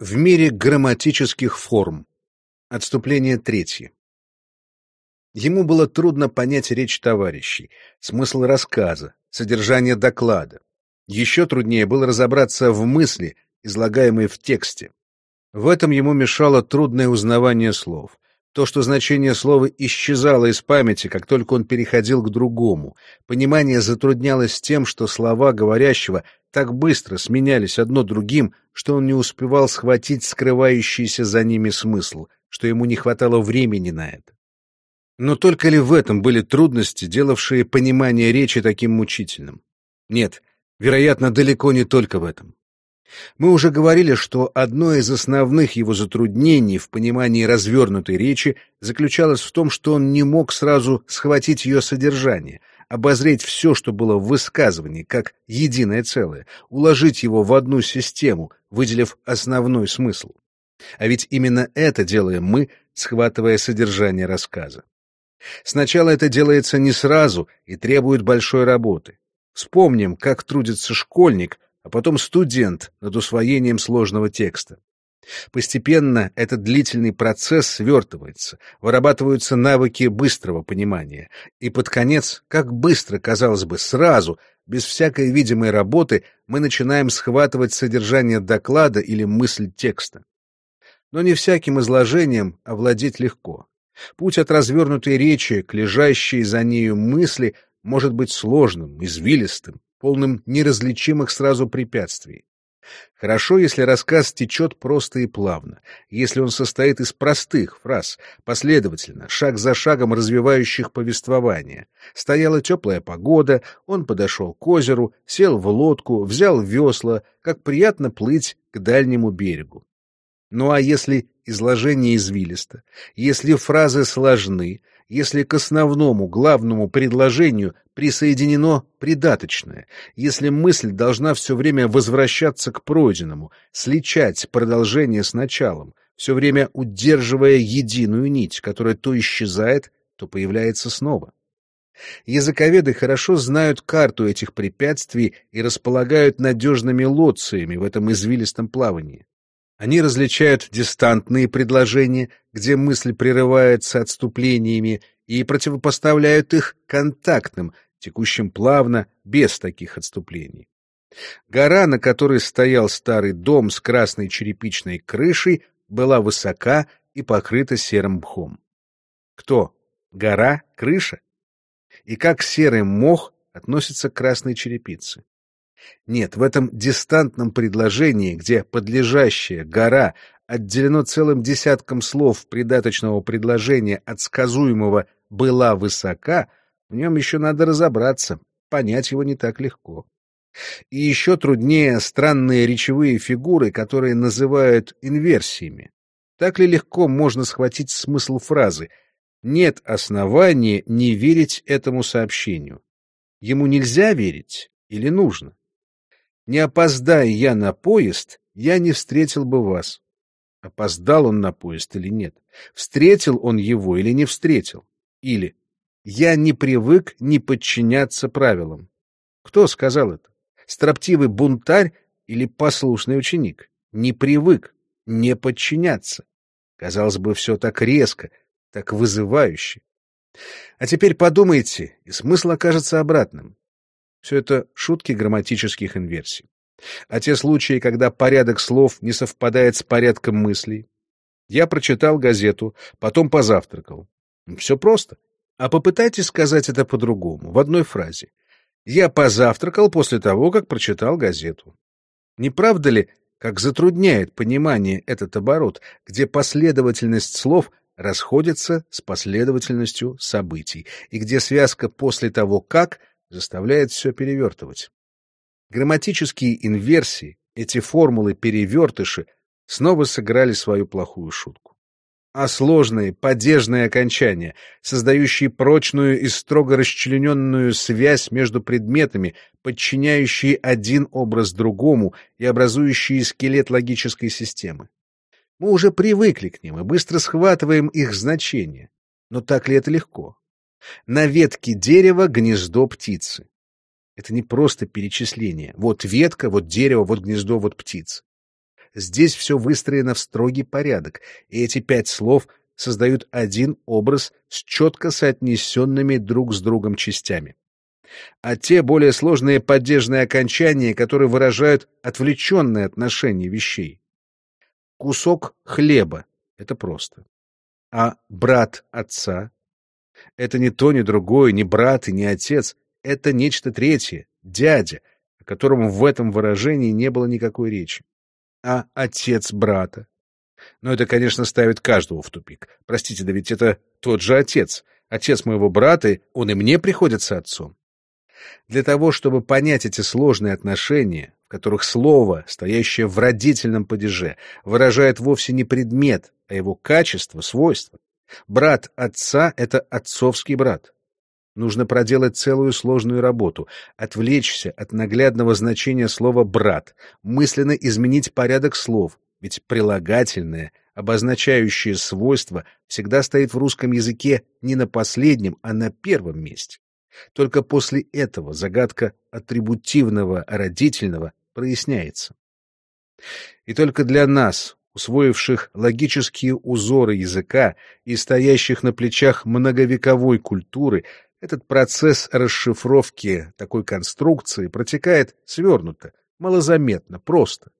В мире грамматических форм. Отступление третье. Ему было трудно понять речь товарищей, смысл рассказа, содержание доклада. Еще труднее было разобраться в мысли, излагаемой в тексте. В этом ему мешало трудное узнавание слов. То, что значение слова исчезало из памяти, как только он переходил к другому. Понимание затруднялось тем, что слова говорящего так быстро сменялись одно другим, что он не успевал схватить скрывающийся за ними смысл, что ему не хватало времени на это. Но только ли в этом были трудности, делавшие понимание речи таким мучительным? Нет, вероятно, далеко не только в этом. Мы уже говорили, что одно из основных его затруднений в понимании развернутой речи заключалось в том, что он не мог сразу схватить ее содержание, обозреть все, что было в высказывании, как единое целое, уложить его в одну систему, выделив основной смысл. А ведь именно это делаем мы, схватывая содержание рассказа. Сначала это делается не сразу и требует большой работы. Вспомним, как трудится школьник, а потом студент над усвоением сложного текста. Постепенно этот длительный процесс свертывается, вырабатываются навыки быстрого понимания, и под конец, как быстро, казалось бы, сразу, без всякой видимой работы, мы начинаем схватывать содержание доклада или мысль текста. Но не всяким изложением овладеть легко. Путь от развернутой речи к лежащей за нею мысли может быть сложным, извилистым, полным неразличимых сразу препятствий. Хорошо, если рассказ течет просто и плавно, если он состоит из простых фраз, последовательно, шаг за шагом развивающих повествование. Стояла теплая погода, он подошел к озеру, сел в лодку, взял весла, как приятно плыть к дальнему берегу. Ну а если изложение извилисто, если фразы сложны, если к основному главному предложению присоединено придаточное, если мысль должна все время возвращаться к пройденному, сличать продолжение с началом, все время удерживая единую нить, которая то исчезает, то появляется снова. Языковеды хорошо знают карту этих препятствий и располагают надежными лоциями в этом извилистом плавании. Они различают дистантные предложения, где мысль прерывается отступлениями, и противопоставляют их контактным, текущим плавно, без таких отступлений. Гора, на которой стоял старый дом с красной черепичной крышей, была высока и покрыта серым мхом. Кто? Гора? Крыша? И как серый мох относится к красной черепице? Нет, в этом дистантном предложении, где подлежащая гора отделено целым десятком слов придаточного предложения от сказуемого «была высока», в нем еще надо разобраться, понять его не так легко. И еще труднее странные речевые фигуры, которые называют инверсиями. Так ли легко можно схватить смысл фразы «нет основания не верить этому сообщению»? Ему нельзя верить или нужно? Не опоздая я на поезд, я не встретил бы вас. Опоздал он на поезд или нет? Встретил он его или не встретил? Или «Я не привык не подчиняться правилам». Кто сказал это? Строптивый бунтарь или послушный ученик? Не привык не подчиняться. Казалось бы, все так резко, так вызывающе. А теперь подумайте, и смысл окажется обратным. Все это шутки грамматических инверсий. А те случаи, когда порядок слов не совпадает с порядком мыслей. Я прочитал газету, потом позавтракал. Все просто. А попытайтесь сказать это по-другому, в одной фразе. Я позавтракал после того, как прочитал газету. Не правда ли, как затрудняет понимание этот оборот, где последовательность слов расходится с последовательностью событий, и где связка после того «как» заставляет все перевертывать. Грамматические инверсии, эти формулы-перевертыши, снова сыграли свою плохую шутку. А сложные, падежные окончания, создающие прочную и строго расчлененную связь между предметами, подчиняющие один образ другому и образующие скелет логической системы. Мы уже привыкли к ним и быстро схватываем их значение. Но так ли это легко? На ветке дерева гнездо птицы. Это не просто перечисление. Вот ветка, вот дерево, вот гнездо, вот птица. Здесь все выстроено в строгий порядок, и эти пять слов создают один образ с четко соотнесенными друг с другом частями. А те более сложные поддержные окончания, которые выражают отвлеченное отношение вещей. Кусок хлеба — это просто. А брат отца — это не то, ни другое, ни брат и ни отец. Это нечто третье, дядя, о котором в этом выражении не было никакой речи. А отец брата? Но это, конечно, ставит каждого в тупик. Простите, да ведь это тот же отец. Отец моего брата, он и мне приходится отцом. Для того, чтобы понять эти сложные отношения, в которых слово, стоящее в родительном падеже, выражает вовсе не предмет, а его качество, свойства. Брат отца — это отцовский брат. Нужно проделать целую сложную работу, отвлечься от наглядного значения слова «брат», мысленно изменить порядок слов, ведь прилагательное, обозначающее свойство, всегда стоит в русском языке не на последнем, а на первом месте. Только после этого загадка атрибутивного родительного проясняется. И только для нас, усвоивших логические узоры языка и стоящих на плечах многовековой культуры, этот процесс расшифровки такой конструкции протекает свернуто, малозаметно, просто.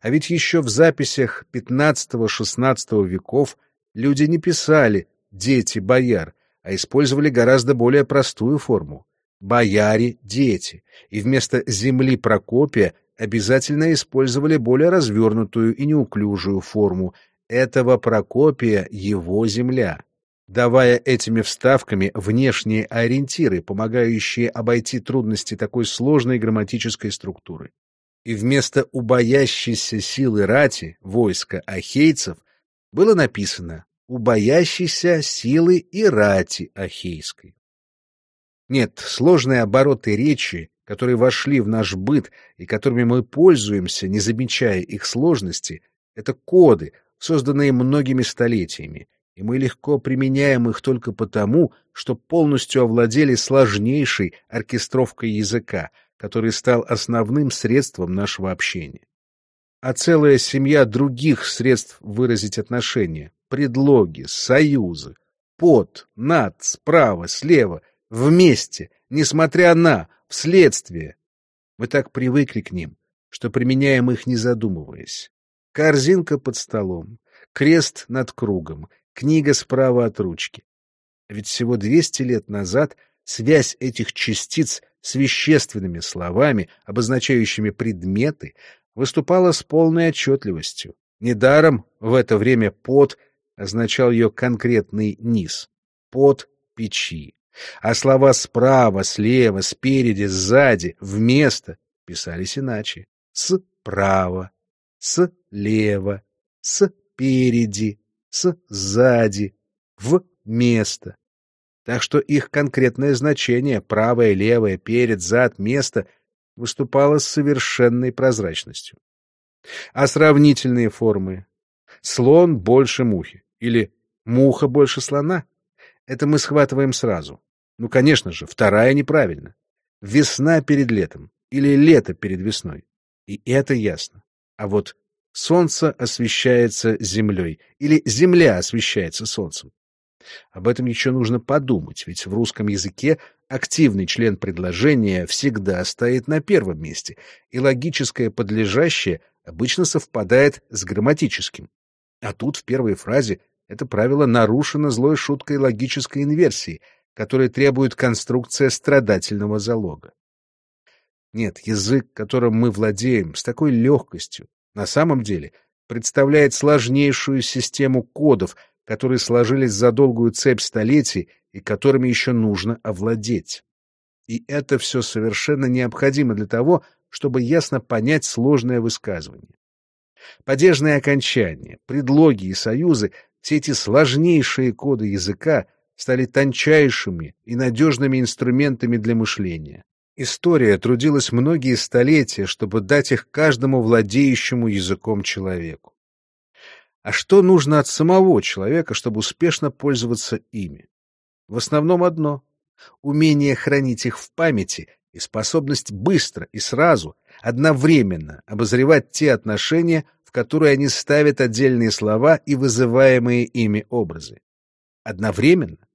А ведь еще в записях XV-XVI веков люди не писали «дети бояр», а использовали гораздо более простую форму «бояре – дети», и вместо «земли Прокопия» обязательно использовали более развернутую и неуклюжую форму «этого Прокопия – его земля» давая этими вставками внешние ориентиры, помогающие обойти трудности такой сложной грамматической структуры. И вместо убоящейся силы рати, войска ахейцев, было написано «убоящейся силы и рати ахейской». Нет, сложные обороты речи, которые вошли в наш быт и которыми мы пользуемся, не замечая их сложности, это коды, созданные многими столетиями, и мы легко применяем их только потому, что полностью овладели сложнейшей оркестровкой языка, который стал основным средством нашего общения. А целая семья других средств выразить отношения — предлоги, союзы, под, над, справа, слева, вместе, несмотря на, вследствие. Мы так привыкли к ним, что применяем их не задумываясь. Корзинка под столом, крест над кругом, книга справа от ручки. Ведь всего 200 лет назад связь этих частиц с вещественными словами, обозначающими предметы, выступала с полной отчетливостью. Недаром в это время «под» означал ее конкретный низ — «под печи». А слова справа, слева, спереди, сзади, вместо писались иначе. Справа, слева, спереди, сзади, в место. Так что их конкретное значение — правое, левое, перед, зад, место — выступало с совершенной прозрачностью. А сравнительные формы — слон больше мухи или муха больше слона — это мы схватываем сразу. Ну, конечно же, вторая неправильно. Весна перед летом или лето перед весной. И это ясно. А вот солнце освещается землей или земля освещается солнцем. Об этом еще нужно подумать, ведь в русском языке активный член предложения всегда стоит на первом месте, и логическое подлежащее обычно совпадает с грамматическим. А тут в первой фразе это правило нарушено злой шуткой логической инверсии, которая требует конструкция страдательного залога. Нет, язык, которым мы владеем, с такой легкостью, на самом деле представляет сложнейшую систему кодов, которые сложились за долгую цепь столетий и которыми еще нужно овладеть. И это все совершенно необходимо для того, чтобы ясно понять сложное высказывание. Падежные окончания, предлоги и союзы — все эти сложнейшие коды языка стали тончайшими и надежными инструментами для мышления. История трудилась многие столетия, чтобы дать их каждому владеющему языком человеку. А что нужно от самого человека, чтобы успешно пользоваться ими? В основном одно — умение хранить их в памяти и способность быстро и сразу, одновременно обозревать те отношения, в которую они ставят отдельные слова и вызываемые ими образы. Одновременно.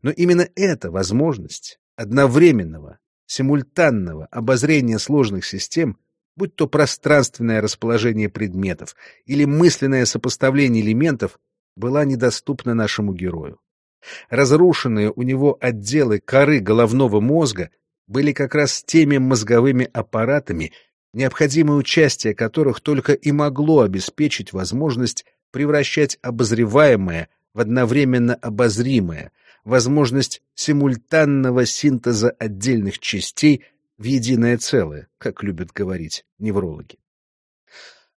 Но именно эта возможность одновременного, симультанного обозрения сложных систем, будь то пространственное расположение предметов или мысленное сопоставление элементов, была недоступна нашему герою. Разрушенные у него отделы коры головного мозга были как раз теми мозговыми аппаратами, необходимое участие которых только и могло обеспечить возможность превращать обозреваемое в одновременно обозримое, возможность симультанного синтеза отдельных частей в единое целое, как любят говорить неврологи.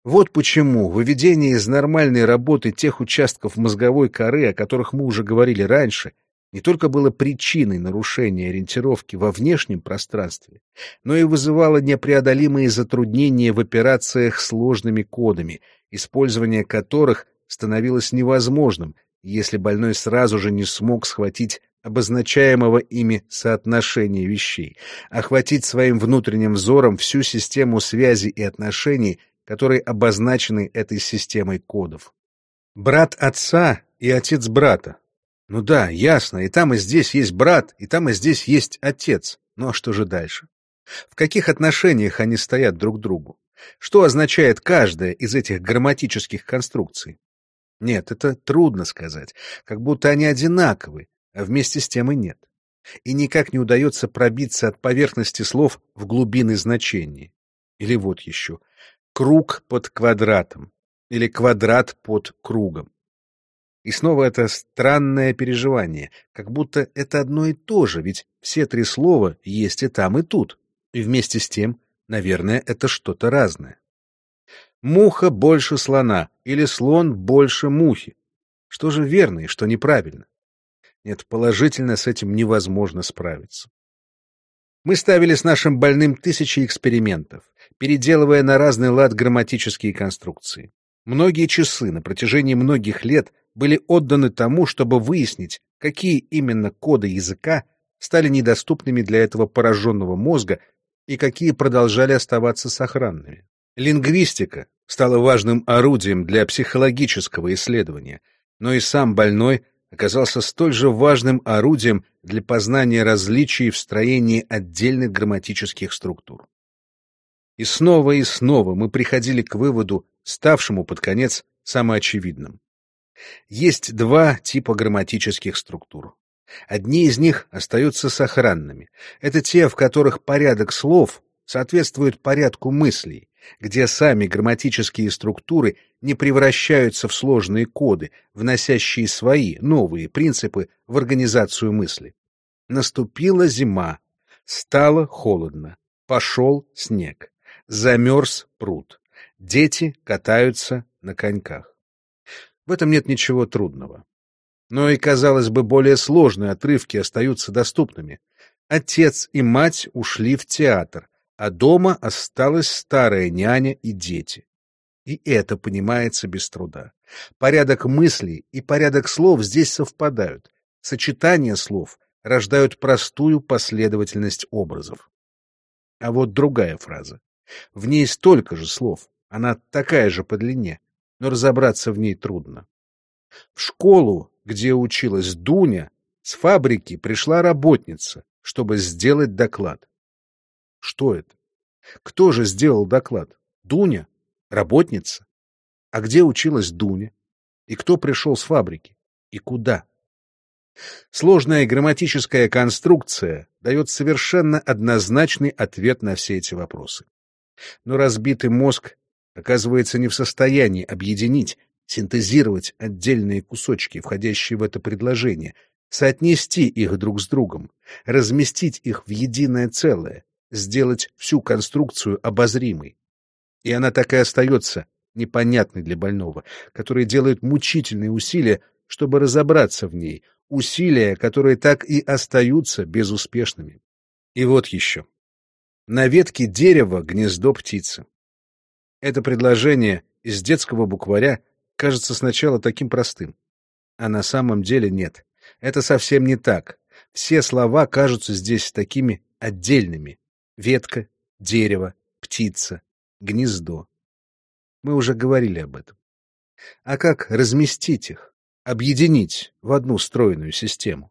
Вот почему выведение из нормальной работы тех участков мозговой коры, о которых мы уже говорили раньше, не только было причиной нарушения ориентировки во внешнем пространстве, но и вызывало непреодолимые затруднения в операциях сложными кодами, использование которых становилось невозможным, если больной сразу же не смог схватить обозначаемого ими соотношения вещей, охватить своим внутренним взором всю систему связи и отношений, которые обозначены этой системой кодов. Брат отца и отец брата. Ну да, ясно, и там и здесь есть брат, и там и здесь есть отец. Ну а что же дальше? В каких отношениях они стоят друг к другу? Что означает каждая из этих грамматических конструкций? Нет, это трудно сказать, как будто они одинаковы, а вместе с тем и нет. И никак не удается пробиться от поверхности слов в глубины значения. Или вот еще — круг под квадратом или квадрат под кругом. И снова это странное переживание, как будто это одно и то же, ведь все три слова есть и там, и тут. И вместе с тем, наверное, это что-то разное. Муха больше слона или слон больше мухи. Что же верно и что неправильно? Нет, положительно с этим невозможно справиться. Мы ставили с нашим больным тысячи экспериментов переделывая на разный лад грамматические конструкции. Многие часы на протяжении многих лет были отданы тому, чтобы выяснить, какие именно коды языка стали недоступными для этого пораженного мозга и какие продолжали оставаться сохранными. Лингвистика стала важным орудием для психологического исследования, но и сам больной оказался столь же важным орудием для познания различий в строении отдельных грамматических структур. И снова и снова мы приходили к выводу, ставшему под конец самоочевидным. Есть два типа грамматических структур. Одни из них остаются сохранными. Это те, в которых порядок слов соответствует порядку мыслей, где сами грамматические структуры не превращаются в сложные коды, вносящие свои новые принципы в организацию мысли. Наступила зима, стало холодно, пошел снег. Замерз пруд. Дети катаются на коньках. В этом нет ничего трудного. Но и, казалось бы, более сложные отрывки остаются доступными. Отец и мать ушли в театр, а дома осталась старая няня и дети. И это понимается без труда. Порядок мыслей и порядок слов здесь совпадают. Сочетания слов рождают простую последовательность образов. А вот другая фраза. В ней столько же слов, она такая же по длине, но разобраться в ней трудно. В школу, где училась Дуня, с фабрики пришла работница, чтобы сделать доклад. Что это? Кто же сделал доклад? Дуня? Работница? А где училась Дуня? И кто пришел с фабрики? И куда? Сложная грамматическая конструкция дает совершенно однозначный ответ на все эти вопросы. Но разбитый мозг оказывается не в состоянии объединить, синтезировать отдельные кусочки, входящие в это предложение, соотнести их друг с другом, разместить их в единое целое, сделать всю конструкцию обозримой. И она так и остается непонятной для больного, который делает мучительные усилия, чтобы разобраться в ней, усилия, которые так и остаются безуспешными. И вот еще. На ветке дерева гнездо птицы. Это предложение из детского букваря кажется сначала таким простым. А на самом деле нет. Это совсем не так. Все слова кажутся здесь такими отдельными. Ветка, дерево, птица, гнездо. Мы уже говорили об этом. А как разместить их, объединить в одну стройную систему?